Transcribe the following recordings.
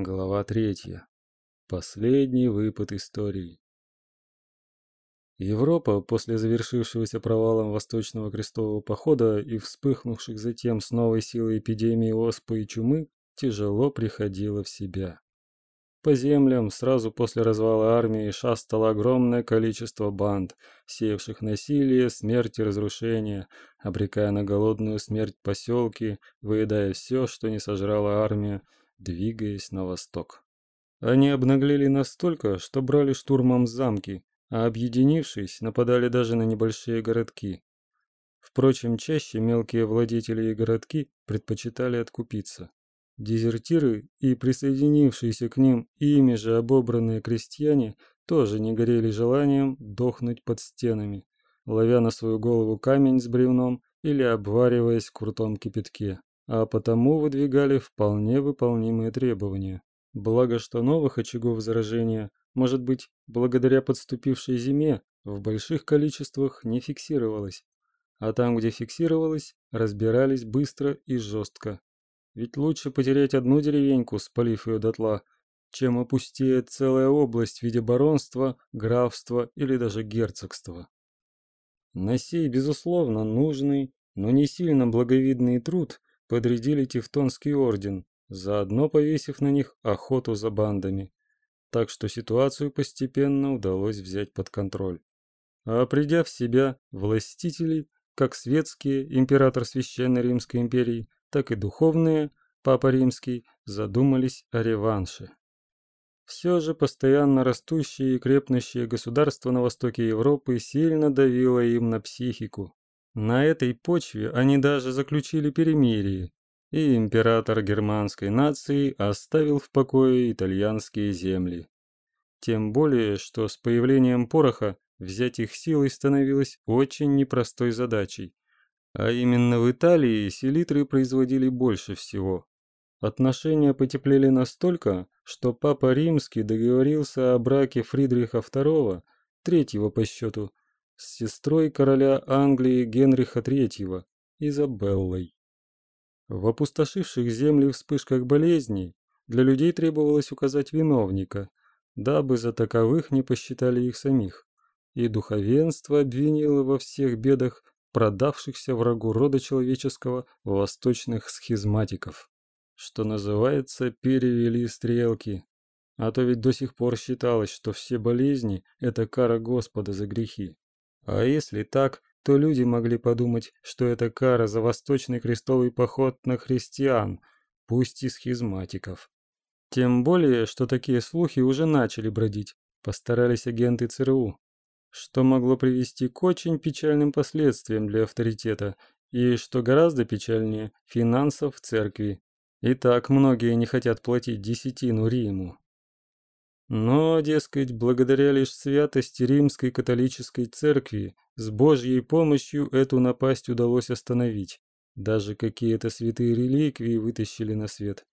Глава третья. Последний выпад истории. Европа после завершившегося провалом Восточного крестового похода и вспыхнувших затем с новой силой эпидемии оспы и чумы тяжело приходила в себя. По землям сразу после развала армии шастало огромное количество банд, сеявших насилие, смерть и разрушение, обрекая на голодную смерть поселки, выедая все, что не сожрала армия, двигаясь на восток. Они обнаглели настолько, что брали штурмом замки, а объединившись, нападали даже на небольшие городки. Впрочем, чаще мелкие владетели и городки предпочитали откупиться. Дезертиры и присоединившиеся к ним ими же обобранные крестьяне тоже не горели желанием дохнуть под стенами, ловя на свою голову камень с бревном или обвариваясь в крутом кипятке, а потому выдвигали вполне выполнимые требования. Благо, что новых очагов заражения, может быть, благодаря подступившей зиме, в больших количествах не фиксировалось. А там, где фиксировалось, разбирались быстро и жестко. Ведь лучше потерять одну деревеньку, спалив ее дотла, чем опустеет целая область в виде баронства, графства или даже герцогства. На сей, безусловно, нужный, но не сильно благовидный труд подрядили Тевтонский орден, заодно повесив на них охоту за бандами. Так что ситуацию постепенно удалось взять под контроль. А придя в себя, властители, как светские, император Священной Римской империи, так и духовные, Папа Римский, задумались о реванше. Все же постоянно растущее и крепнущее государство на востоке Европы сильно давило им на психику. На этой почве они даже заключили перемирие, и император германской нации оставил в покое итальянские земли. Тем более, что с появлением пороха взять их силой становилось очень непростой задачей. А именно в Италии селитры производили больше всего. Отношения потеплели настолько, что Папа Римский договорился о браке Фридриха II, третьего по счету, с сестрой короля Англии Генриха III, Изабеллой. В опустошивших земли вспышках болезней для людей требовалось указать виновника, дабы за таковых не посчитали их самих, и духовенство обвинило во всех бедах продавшихся врагу рода человеческого восточных схизматиков. Что называется, перевели стрелки. А то ведь до сих пор считалось, что все болезни – это кара Господа за грехи. А если так, то люди могли подумать, что это кара за восточный крестовый поход на христиан, пусть и схизматиков. Тем более, что такие слухи уже начали бродить, постарались агенты ЦРУ, что могло привести к очень печальным последствиям для авторитета и, что гораздо печальнее, финансов церкви. И так многие не хотят платить десятину Риму. Но, дескать, благодаря лишь святости римской католической церкви с Божьей помощью эту напасть удалось остановить. Даже какие-то святые реликвии вытащили на свет.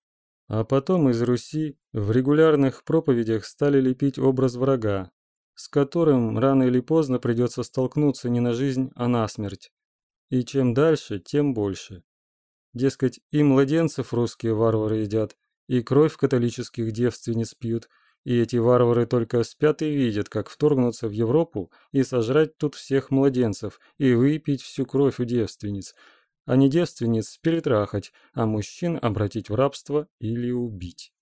А потом из Руси в регулярных проповедях стали лепить образ врага, с которым рано или поздно придется столкнуться не на жизнь, а на смерть. И чем дальше, тем больше. Дескать, и младенцев русские варвары едят, и кровь католических девственниц пьют, и эти варвары только спят и видят, как вторгнуться в Европу и сожрать тут всех младенцев и выпить всю кровь у девственниц, а не девственниц перетрахать, а мужчин обратить в рабство или убить.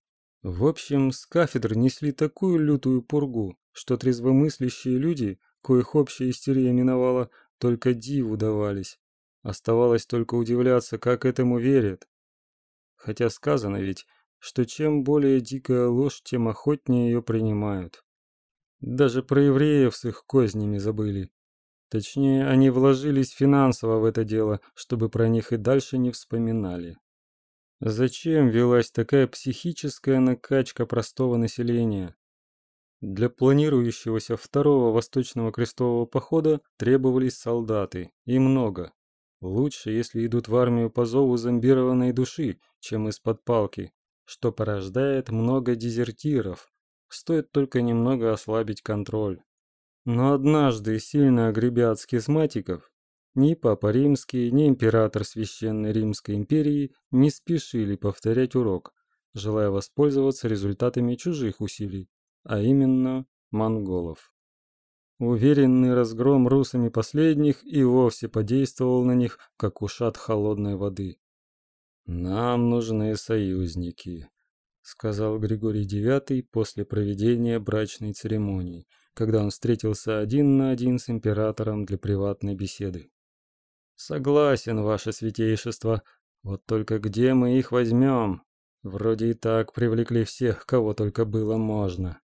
В общем, с кафедр несли такую лютую пургу, что трезвомыслящие люди, коих общая истерия миновала, только диву давались. Оставалось только удивляться, как этому верят. Хотя сказано ведь, что чем более дикая ложь, тем охотнее ее принимают. Даже про евреев с их кознями забыли. Точнее, они вложились финансово в это дело, чтобы про них и дальше не вспоминали. Зачем велась такая психическая накачка простого населения? Для планирующегося второго Восточного крестового похода требовались солдаты, и много. Лучше, если идут в армию по зову зомбированной души, чем из-под палки, что порождает много дезертиров. Стоит только немного ослабить контроль. Но однажды, сильно огребя от схизматиков, ни Папа Римский, ни император Священной Римской империи не спешили повторять урок, желая воспользоваться результатами чужих усилий, а именно монголов. Уверенный разгром русами последних и вовсе подействовал на них, как ушат холодной воды. «Нам нужны союзники», — сказал Григорий IX после проведения брачной церемонии, когда он встретился один на один с императором для приватной беседы. «Согласен, ваше святейшество, вот только где мы их возьмем? Вроде и так привлекли всех, кого только было можно.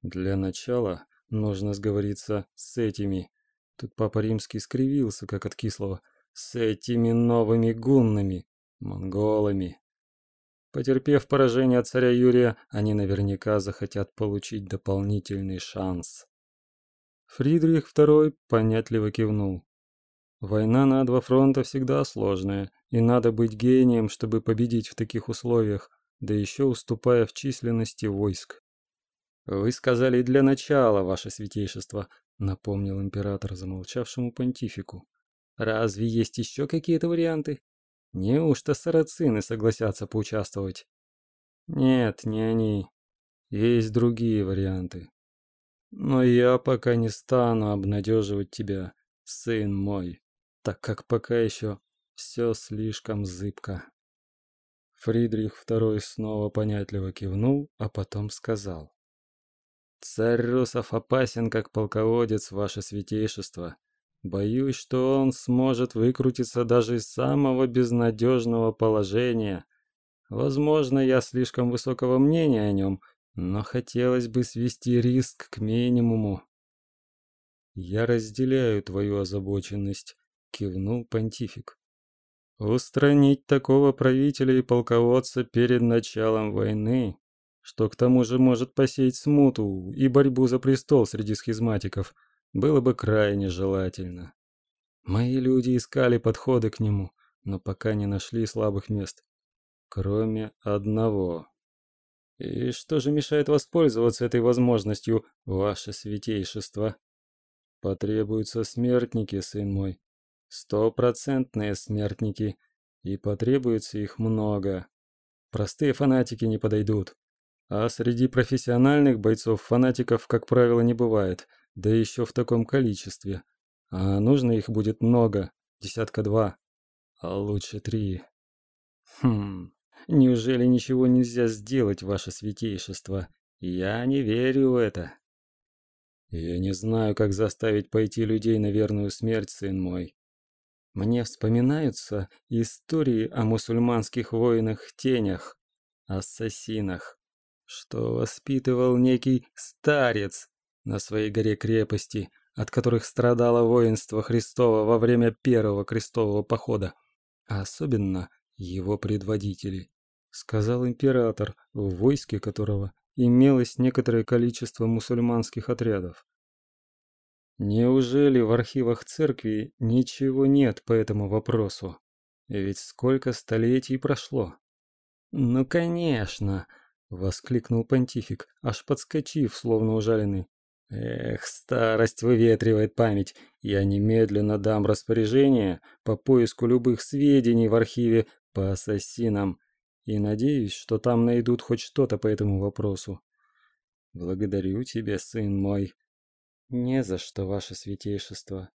Для начала нужно сговориться с этими». Тут Папа Римский скривился, как от кислого. «С этими новыми гуннами, монголами. Потерпев поражение от царя Юрия, они наверняка захотят получить дополнительный шанс. Фридрих II понятливо кивнул. Война на два фронта всегда сложная, и надо быть гением, чтобы победить в таких условиях, да еще уступая в численности войск. Вы сказали для начала, ваше святейшество, напомнил император замолчавшему понтифику. Разве есть еще какие-то варианты? Неужто сарацины согласятся поучаствовать? Нет, не они. Есть другие варианты. Но я пока не стану обнадеживать тебя, сын мой, так как пока еще все слишком зыбко. Фридрих II снова понятливо кивнул, а потом сказал. «Царь Русов опасен, как полководец, ваше святейшество. Боюсь, что он сможет выкрутиться даже из самого безнадежного положения. Возможно, я слишком высокого мнения о нем, но хотелось бы свести риск к минимуму. Я разделяю твою озабоченность, кивнул понтифик. Устранить такого правителя и полководца перед началом войны, что к тому же может посеять смуту и борьбу за престол среди схизматиков – было бы крайне желательно. Мои люди искали подходы к нему, но пока не нашли слабых мест, кроме одного. И что же мешает воспользоваться этой возможностью, ваше святейшество? Потребуются смертники, сын мой, стопроцентные смертники, и потребуется их много. Простые фанатики не подойдут. А среди профессиональных бойцов фанатиков, как правило, не бывает – да еще в таком количестве. А нужно их будет много, десятка два, а лучше три. Хм, неужели ничего нельзя сделать, ваше святейшество? Я не верю в это. Я не знаю, как заставить пойти людей на верную смерть, сын мой. Мне вспоминаются истории о мусульманских воинах-тенях, ассасинах, что воспитывал некий старец, на своей горе-крепости, от которых страдало воинство Христово во время первого крестового похода, а особенно его предводители, сказал император, в войске которого имелось некоторое количество мусульманских отрядов. Неужели в архивах церкви ничего нет по этому вопросу? Ведь сколько столетий прошло? Ну, конечно, воскликнул понтифик, аж подскочив, словно ужаленный. Эх, старость выветривает память. Я немедленно дам распоряжение по поиску любых сведений в архиве по ассасинам и надеюсь, что там найдут хоть что-то по этому вопросу. Благодарю тебя, сын мой. Не за что, ваше святейшество.